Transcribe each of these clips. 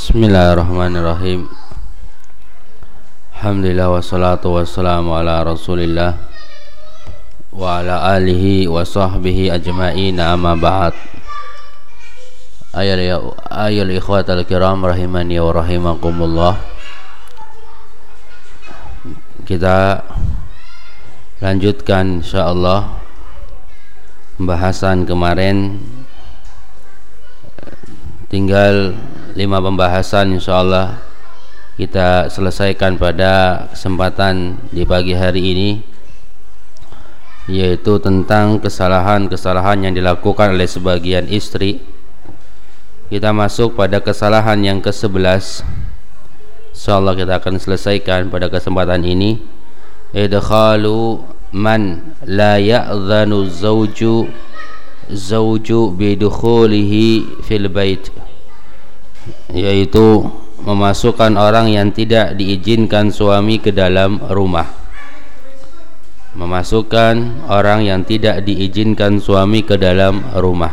Bismillahirrahmanirrahim. Alhamdulillah wassalatu wassalamu ala rasulillah Wa ala alihi wa sahbihi ajma'in amma ba'd. Ayol, ya, ayol ikhwatal kiram rahimani wa rahimakumullah. Kita lanjutkan insyaallah Pembahasan kemarin. Tinggal lima pembahasan insyaallah kita selesaikan pada kesempatan di pagi hari ini yaitu tentang kesalahan-kesalahan yang dilakukan oleh sebagian istri. Kita masuk pada kesalahan yang ke-11 insyaallah kita akan selesaikan pada kesempatan ini. Idkhalu man la ya'dhanu zawju zawju bidukhulihi fil bait yaitu memasukkan orang yang tidak diizinkan suami ke dalam rumah. Memasukkan orang yang tidak diizinkan suami ke dalam rumah.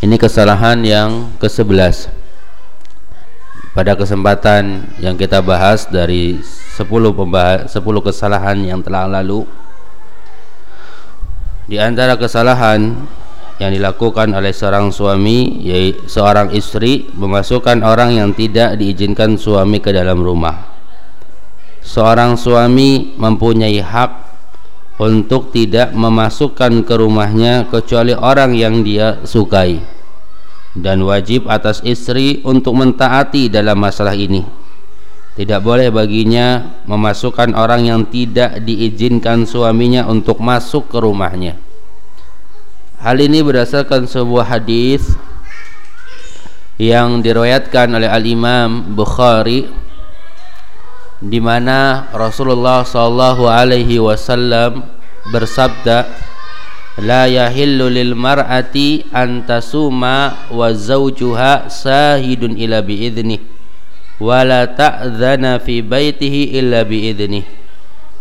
Ini kesalahan yang ke-11 pada kesempatan yang kita bahas dari 10 pembahas 10 kesalahan yang telah lalu di antara kesalahan yang dilakukan oleh seorang suami yaitu seorang istri memasukkan orang yang tidak diizinkan suami ke dalam rumah. Seorang suami mempunyai hak untuk tidak memasukkan ke rumahnya kecuali orang yang dia sukai dan wajib atas istri untuk mentaati dalam masalah ini. Tidak boleh baginya memasukkan orang yang tidak diizinkan suaminya untuk masuk ke rumahnya Hal ini berdasarkan sebuah hadis yang diriwayatkan oleh Al Imam Bukhari di mana Rasulullah sallallahu alaihi wasallam bersabda la yahillu lil mar'ati an tasuma wa zawjuha sahidun ila bi idni wa la ta'dhana fi baitihi illa bi idni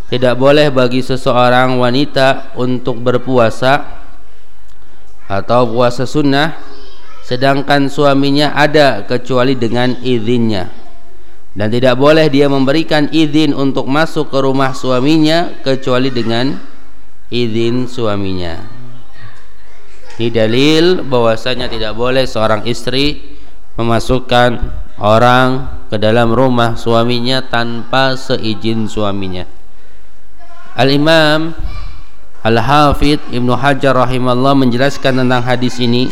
tidak boleh bagi seseorang wanita untuk berpuasa atau puasa sunnah sedangkan suaminya ada kecuali dengan izinnya. Dan tidak boleh dia memberikan izin untuk masuk ke rumah suaminya kecuali dengan izin suaminya. Ini dalil bahwasanya tidak boleh seorang istri memasukkan orang ke dalam rumah suaminya tanpa seizin suaminya. Al-Imam Al-Hafidh Ibnu Hajar rahimallah menjelaskan tentang hadis ini.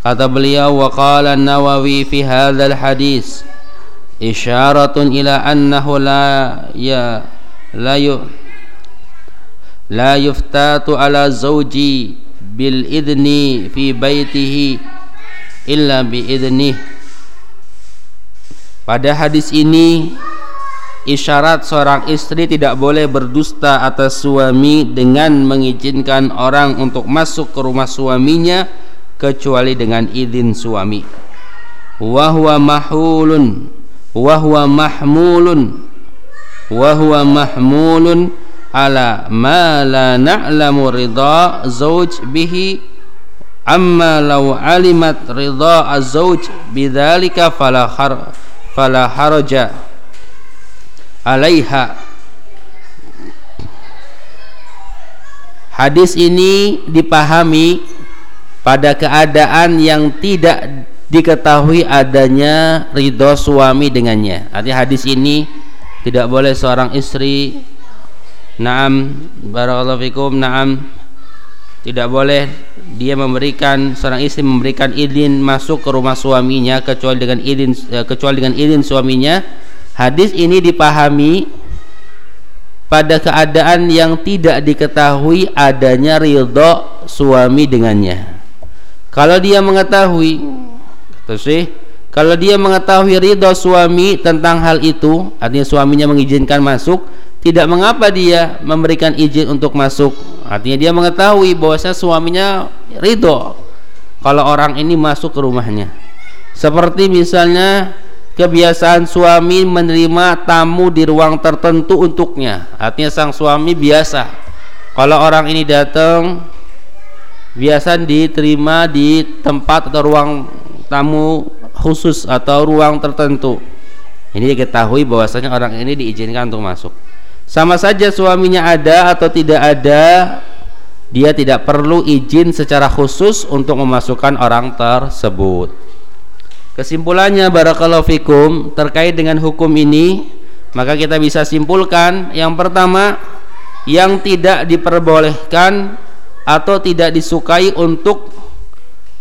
Kata beliau wa qala an-Nawawi fi hadzal hadis isyaratun ila annahu la ya la yu la yuftatu ala zawji bil idni fi baitihi illa bi idnih. Pada hadis ini isyarat seorang istri tidak boleh berdusta atas suami dengan mengizinkan orang untuk masuk ke rumah suaminya kecuali dengan izin suami. Wahwa mahulun wahwa mahmulun wahwa mahmulun ala ma la na'lamu ridha zawj bihi. Amma law alimat ridha az-zawj bidzalika fala har fala haraja alaiha Hadis ini dipahami pada keadaan yang tidak diketahui adanya ridho suami dengannya. Artinya hadis ini tidak boleh seorang istri Naam barakallahu fikum Naam tidak boleh dia memberikan seorang istri memberikan izin masuk ke rumah suaminya kecuali dengan izin eh, kecuali dengan izin suaminya Hadis ini dipahami pada keadaan yang tidak diketahui adanya ridho suami dengannya. Kalau dia mengetahui, kata sih, kalau dia mengetahui ridho suami tentang hal itu, artinya suaminya mengizinkan masuk, tidak mengapa dia memberikan izin untuk masuk. Artinya dia mengetahui bahwasanya suaminya ridho kalau orang ini masuk ke rumahnya. Seperti misalnya kebiasaan suami menerima tamu di ruang tertentu untuknya. Artinya sang suami biasa. Kalau orang ini datang biasa diterima di tempat atau ruang tamu khusus atau ruang tertentu. Ini diketahui bahwasanya orang ini diizinkan untuk masuk. Sama saja suaminya ada atau tidak ada dia tidak perlu izin secara khusus untuk memasukkan orang tersebut kesimpulannya barakallahu fikum terkait dengan hukum ini maka kita bisa simpulkan yang pertama yang tidak diperbolehkan atau tidak disukai untuk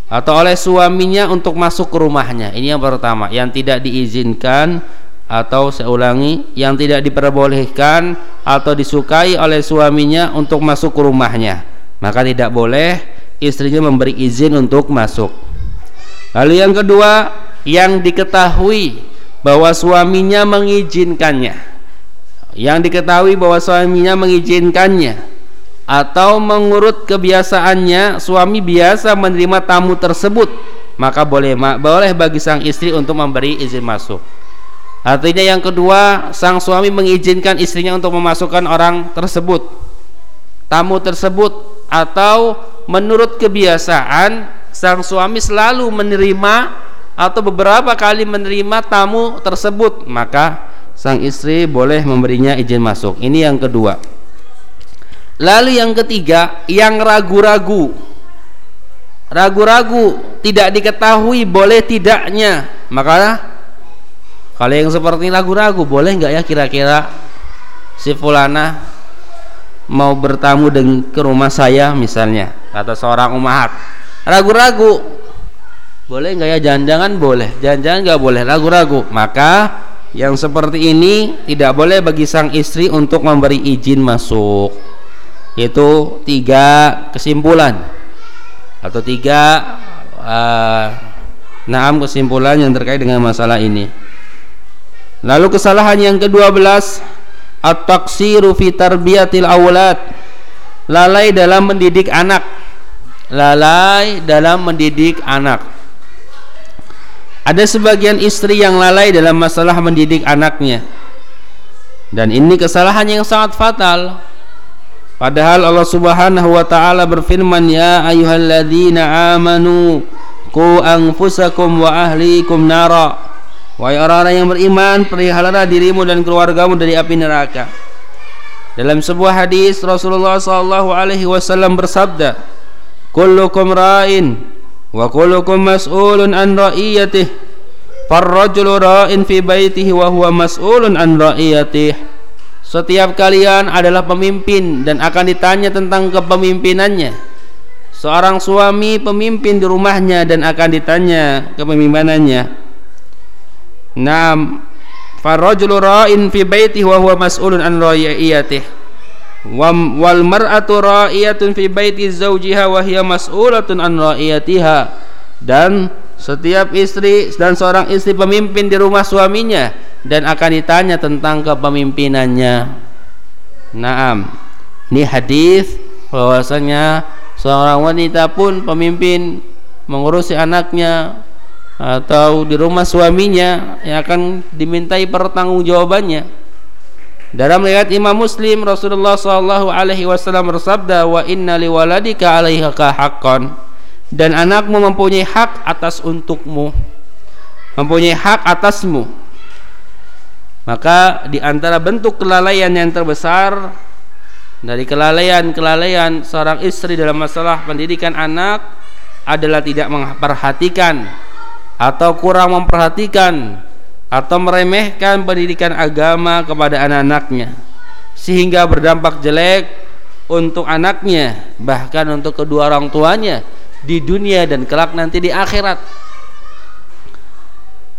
atau oleh suaminya untuk masuk ke rumahnya. Ini yang pertama, yang tidak diizinkan atau saya ulangi, yang tidak diperbolehkan atau disukai oleh suaminya untuk masuk ke rumahnya. Maka tidak boleh istrinya memberi izin untuk masuk. Lalu yang kedua, yang diketahui bahwa suaminya mengizinkannya. Yang diketahui bahwa suaminya mengizinkannya atau mengurut kebiasaannya suami biasa menerima tamu tersebut maka boleh boleh bagi sang istri untuk memberi izin masuk. Artinya yang kedua sang suami mengizinkan istrinya untuk memasukkan orang tersebut tamu tersebut atau menurut kebiasaan sang suami selalu menerima atau beberapa kali menerima tamu tersebut maka sang istri boleh memberinya izin masuk. Ini yang kedua. Lalu yang ketiga, yang ragu-ragu. Ragu-ragu, tidak diketahui boleh tidaknya. Maka kalau yang seperti ragu-ragu, boleh nggak ya kira-kira si fulana mau bertamu dengan ke rumah saya misalnya atau seorang umat ragu-ragu. Boleh nggak ya? Jangan-jangan boleh. Jangan-jangan nggak boleh. Ragu-ragu. Maka yang seperti ini tidak boleh bagi sang istri untuk memberi izin masuk. Itu tiga kesimpulan. Atau tiga uh, naam kesimpulan yang terkait dengan masalah ini. Lalu kesalahan yang kedua belas at-taksiru fi tarbiyatil awlad. Lalai dalam mendidik anak lalai dalam mendidik anak ada sebagian istri yang lalai dalam masalah mendidik anaknya. Dan ini kesalahan yang sangat fatal. Padahal Allah Subhanahu wa taala berfirman, "Ya ayyuhalladzina amanu qu anfusakum wa ahlikum nara." Wahai orang-orang yang beriman, peliharalah dirimu dan keluargamu dari api neraka. Dalam sebuah hadis Rasulullah wasallam bersabda, "Kullukum ra'in wa kullukum mas'ulun an ra'iyatih. Farrajulu ra'in fi baitihi wa huwa mas'ulun an ra'iyatih. Setiap kalian adalah pemimpin dan akan ditanya tentang kepemimpinannya. Seorang suami pemimpin di rumahnya dan akan ditanya kepemimpinannya. Naam. Farrajulu ra'in fi baitihi wa huwa mas'ulun an ra'iyatih wal mar'atu ra'iyatun fi baiti zawjiha wa hiya mas'ulatun an ra'iyatiha dan setiap istri dan seorang istri pemimpin di rumah suaminya dan akan ditanya tentang kepemimpinannya. Naam. Ini hadis bahwasanya seorang wanita pun pemimpin mengurusi anaknya atau di rumah suaminya yang akan dimintai pertanggungjawabannya dalam riwayat Imam Muslim Rasulullah sallallahu alaihi wasallam bersabda wa inna liwaladika 'alaika haqqan. Dan anakmu mempunyai hak atas untukmu. Mempunyai hak atasmu. Maka di antara bentuk kelalaian yang terbesar dari kelalaian-kelalaian seorang istri dalam masalah pendidikan anak adalah tidak memperhatikan atau kurang memperhatikan atau meremehkan pendidikan agama kepada anak-anaknya sehingga berdampak jelek untuk anaknya bahkan untuk kedua orang tuanya di dunia dan kelak nanti di akhirat.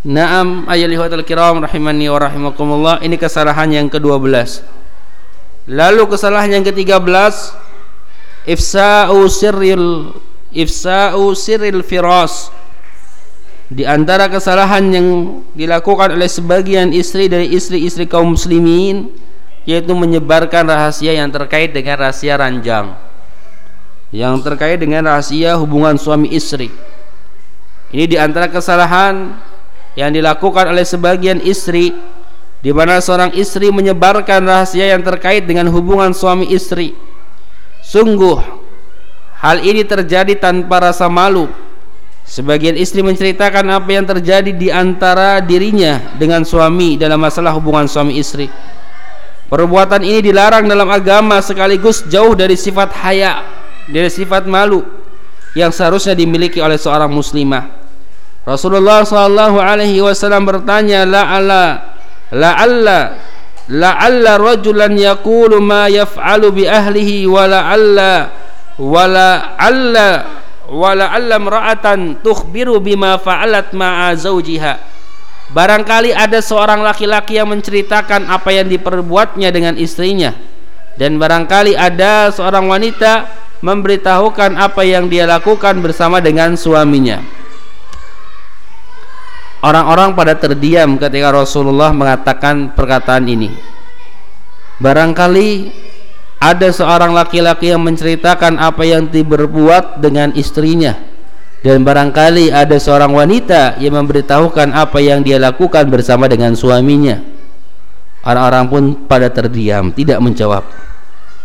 Naam ayyuhal kiram rahimani wa rahimakumullah. Ini kesalahan yang ke-12 lalu kesalahan yang ke-13 ifsa'u sirril ifsa'u sirril firas di antara kesalahan yang dilakukan oleh sebagian istri dari istri-istri kaum muslimin yaitu menyebarkan rahasia yang terkait dengan rahasia ranjang. Yang terkait dengan rahasia hubungan suami istri. Ini di antara kesalahan yang dilakukan oleh sebagian istri di mana seorang istri menyebarkan rahasia yang terkait dengan hubungan suami istri. Sungguh hal ini terjadi tanpa rasa malu Sebagian istri menceritakan apa yang terjadi di antara dirinya dengan suami dalam masalah hubungan suami istri. Perbuatan ini dilarang dalam agama sekaligus jauh dari sifat haya, dari sifat malu yang seharusnya dimiliki oleh seorang muslimah. Rasulullah sallallahu alaihi wasallam bertanya, "La'alla la'alla la'alla rajulan yaqulu ma yaf'alu bi ahlihi wa la'alla wa la'alla wa la'alla imra'atan tukhbiru bima fa'alat ma'a zawjiha." Barangkali ada seorang laki-laki yang menceritakan apa yang diperbuatnya dengan istrinya dan barangkali ada seorang wanita memberitahukan apa yang dia lakukan bersama dengan suaminya. Orang-orang pada terdiam ketika Rasulullah mengatakan perkataan ini. Barangkali ada seorang laki-laki yang menceritakan apa yang diperbuat dengan istrinya. Dan barangkali ada seorang wanita yang memberitahukan apa yang dia lakukan bersama dengan suaminya. Orang-orang pun pada terdiam tidak menjawab.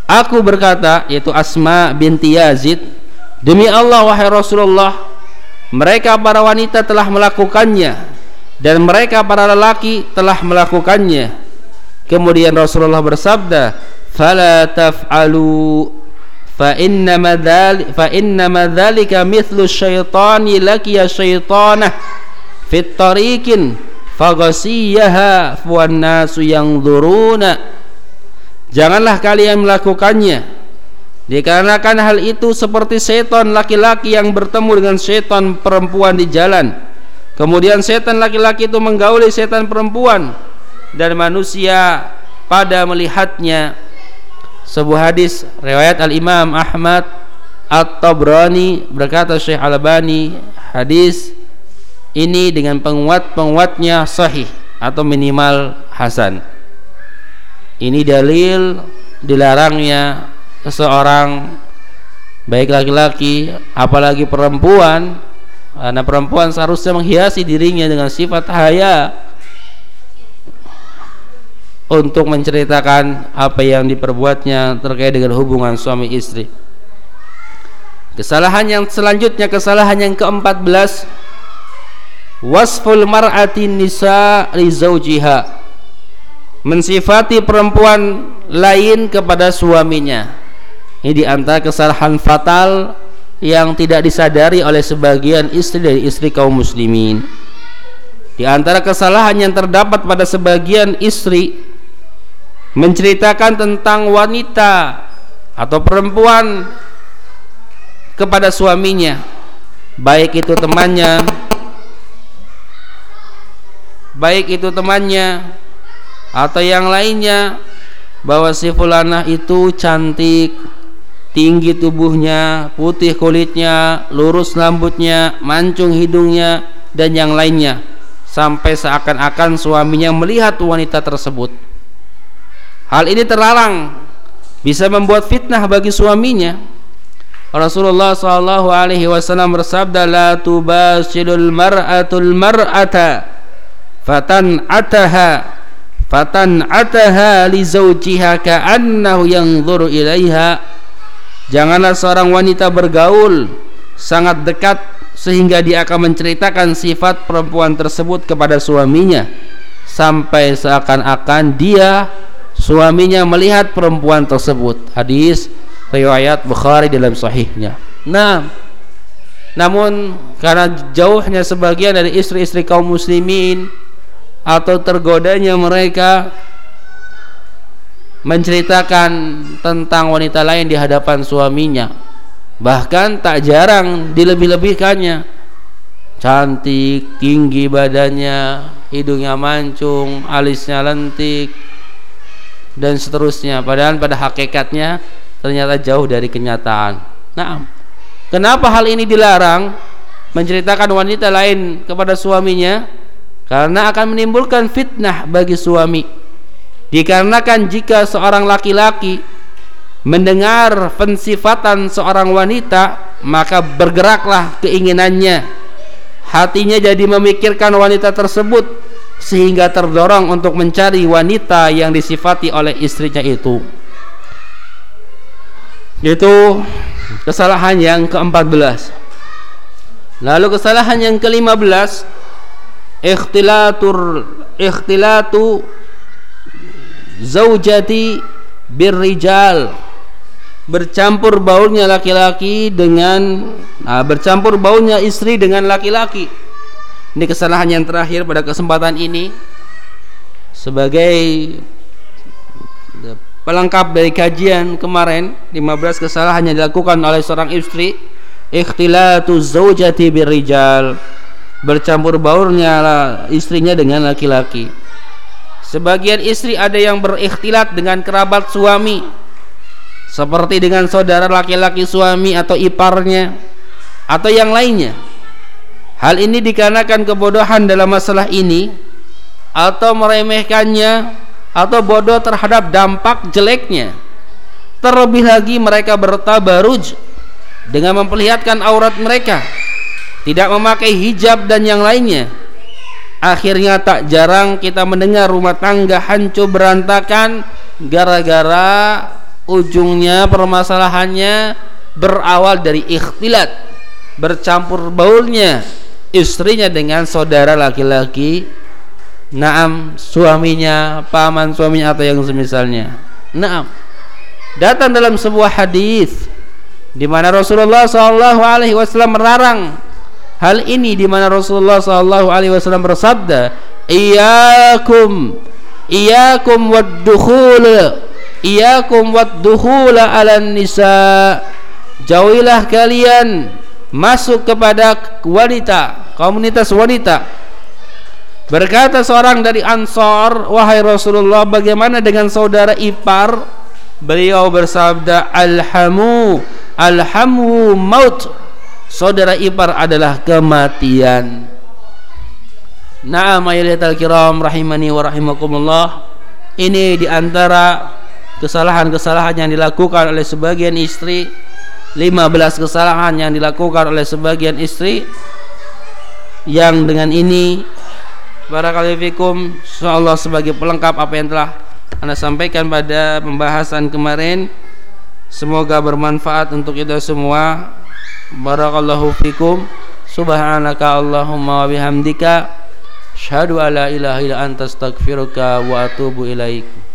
Aku berkata yaitu Asma binti Yazid demi Allah wahai Rasulullah mereka para wanita telah melakukannya dan mereka para lelaki telah melakukannya. Kemudian Rasulullah bersabda fala taf'alu fa innama dzalik fa innama dzalika mithlu syaitani lakiya syaitanah fit tariqin faghasiyaha nasu yanzuruna janganlah kalian melakukannya. Dikarenakan hal itu seperti setan laki-laki yang bertemu dengan setan perempuan di jalan. Kemudian setan laki-laki itu menggauli setan perempuan dan manusia pada melihatnya sebuah hadis riwayat Al Imam Ahmad At-Tabrani berkata Syekh Al-Albani hadis ini dengan penguat-penguatnya sahih atau minimal hasan. Ini dalil dilarangnya seseorang baik laki-laki apalagi perempuan karena perempuan seharusnya menghiasi dirinya dengan sifat haya untuk menceritakan apa yang diperbuatnya terkait dengan hubungan suami istri. Kesalahan yang selanjutnya kesalahan yang ke-14 wasful mar'ati nisa mensifati perempuan lain kepada suaminya. Ini di antara kesalahan fatal yang tidak disadari oleh sebagian istri dari istri kaum muslimin. Di antara kesalahan yang terdapat pada sebagian istri menceritakan tentang wanita atau perempuan kepada suaminya. Baik itu temannya baik itu temannya atau yang lainnya bahwa si fulanah itu cantik tinggi tubuhnya putih kulitnya lurus rambutnya mancung hidungnya dan yang lainnya. Sampai seakan-akan suaminya melihat wanita tersebut Hal ini terlarang bisa membuat fitnah bagi suaminya. Rasulullah sallallahu alaihi wasallam bersabda la tubashirul mar'atul mar'ata fatan ataha fatan ataha li zawjiha ka'annahu yanzuru ilaiha janganlah seorang wanita bergaul sangat dekat sehingga dia akan menceritakan sifat perempuan tersebut kepada suaminya sampai seakan-akan dia suaminya melihat perempuan tersebut. Hadis riwayat Bukhari dalam sahihnya. Nah namun karena jauhnya sebagian dari istri-istri kaum muslimin atau tergodanya mereka menceritakan tentang wanita lain di hadapan suaminya bahkan tak jarang dilebih-lebihkannya. Cantik, tinggi badannya hidungnya mancung, alisnya lentik dan seterusnya. Padahal pada hakikatnya ternyata jauh dari kenyataan. Nah kenapa hal ini dilarang? Menceritakan wanita lain kepada suaminya? Karena akan menimbulkan fitnah bagi suami. Dikarenakan jika seorang laki-laki mendengar pensifatan seorang wanita maka bergeraklah keinginannya. Hatinya jadi memikirkan wanita tersebut sehingga terdorong untuk mencari wanita yang disifati oleh istrinya itu. Itu kesalahan yang ke-14 lalu kesalahan yang ke-15 ikhtilatur ikhtilatu zaujati birrijal. Bercampur baurnya laki-laki dengan nah, bercampur baurnya istri dengan laki-laki ini kesalahan yang terakhir pada kesempatan ini. Sebagai pelengkap dari kajian kemarin 15 kesalahan yang dilakukan oleh seorang istri ikhtilatu zaujati birrijal. Bercampur baurnya istrinya dengan laki-laki. Sebagian istri ada yang berikhtilat dengan kerabat suami seperti dengan saudara laki-laki suami atau iparnya atau yang lainnya hal ini dikarenakan kebodohan dalam masalah ini atau meremehkannya atau bodoh terhadap dampak jeleknya. Terlebih lagi mereka bertabaruj dengan memperlihatkan aurat mereka tidak memakai hijab dan yang lainnya. Akhirnya tak jarang kita mendengar rumah tangga hancur berantakan gara-gara ujungnya permasalahannya berawal dari ikhtilat bercampur baulnya istrinya dengan saudara laki-laki Naam suaminya, paman suaminya atau yang semisalnya. Naam. Datang dalam sebuah hadis di mana Rasulullah sallallahu alaihi wasallam melarang hal ini di mana Rasulullah sallallahu alaihi wasallam bersabda, "Iyyakum iyyakum wad-dukhul iyyakum wad-dukhul 'ala nisa." Jauhilah kalian masuk kepada wanita, komunitas wanita Berkata seorang dari Ansor, "Wahai Rasulullah, bagaimana dengan saudara ipar?" Beliau bersabda, "Alhamu, alhamu maut." Saudara ipar adalah kematian. Naam ayyuhal kiram rahimani wa rahimakumullah. Ini di antara kesalahan-kesalahan yang dilakukan oleh sebagian istri 15 kesalahan yang dilakukan oleh sebagian istri yang dengan ini Barakallahu fikum insyaallah sebagai pelengkap apa yang telah Anda sampaikan pada pembahasan kemarin semoga bermanfaat untuk kita semua. Barakallahu fikum. Subhanaka allahumma wa bihamdika. Syahadu ala ilaha illa anta astaghfiruka wa atubu ilaik